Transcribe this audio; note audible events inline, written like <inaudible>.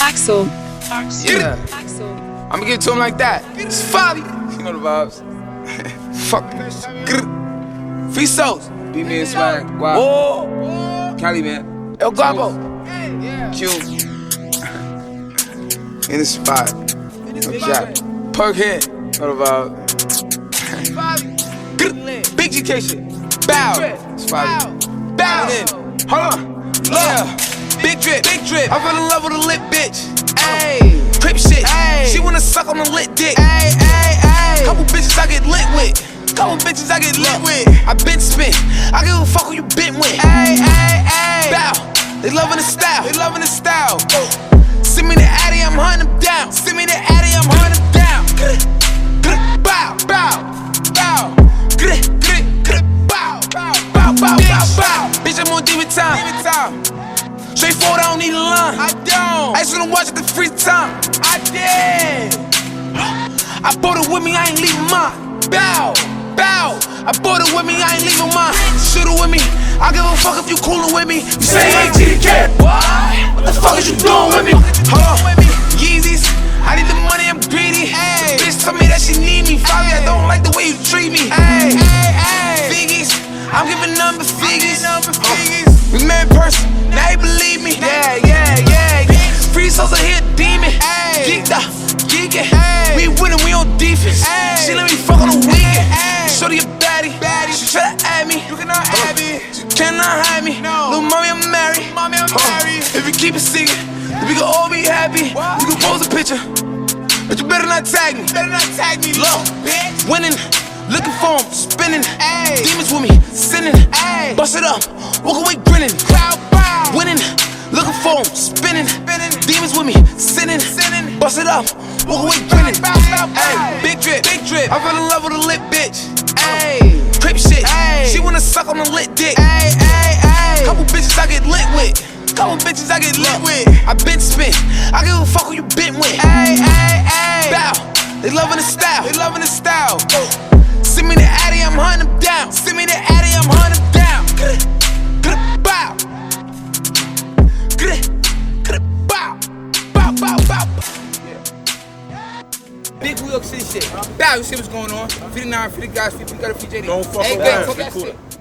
Axel. Yeah. Axel. I'ma give it to him like that. It's folly. You know the vibes. <laughs> Fuck. Grr. Free souls. Beat me and swag. Wow. Oh, Cali, man. El Guapo. Q. In the spot. No cap. Perk head. Know the vibe. Grr. Big GK shit. Bow. It's folly. Bow. Then. Hold on. Big drip. Big drip. I fell in love with a lit bitch. Ayy. Crip shit. Ayy. She wanna suck on the lit dick. Ayy, ayy, ayy. Couple bitches I get lit with. Couple bitches I get lit with. I been spent. I give a fuck who you been with. Ayy, ayy, ayy. Bow. They loving the style. They loving the style. Send me the Addy, I'm hunting them down. Send me the Addy, I'm hunting them down. Bow, bow, bow. Bow, bow, bow, bow, bow, bow. Bitch, I'm on demon time. I don't need a line. I don't. I just wanna watch it the free time. I did. I bought it with me, I ain't leaving mine. Bow, bow. I bought it with me, I ain't leaving mine. Shoot it with me. I give a fuck if you coolin' with me. You say ain't GDK. What? What the fuck is you doing with me? Hold on. Yeezys. I need the money, I'm greedy. Hey. Bitch told me that she need me. Fabi, I don't like the way you treat me. Hey, hey, hey. Figgies. I'm giving number figures. We met in person, now you believe me. Yeah, yeah, yeah. yeah. Free souls are here, demon. Geeked up, geeking. We winning, we on defense. She let me fuck on the weekend. Shorty a baddie. She try to add me. You cannot add uh, me. She cannot hide me. Little mommy, I'm married. Mommy, I'm uh, married. If you keep it secret, we can all be happy. We can pose a picture. But you better not tag me. Better not tag me. Low, bitch. Winning. Looking for him, spinning. Ay. Demons with me, sinning. Ay. Bust it up, walk away grinning. Crowd bow. Winning, looking for him, spinning. spinning. Demons with me, sinning. sinning. Bust it up, walk away grinning. Bow, bow, bow. Ay. Big drip, big drip. I fell in love with a lit bitch. Ay. Crip shit. Ay. She wanna suck on the lit dick. Ay, ay, ay. Couple bitches I get lit with. Couple bitches I get lit with. I been spent. I give a fuck who you been with. Ay, ay, ay. Bow. They loving the style. They loving the style. Send me the Addy, I'm hunting them down. Bow. Bow. Bow, bow, bow. Big New York City shit. Bow, you see what's going on? 59, 50 guys, 50 got a PJ. Don't fuck hey, with that. fuck that shit.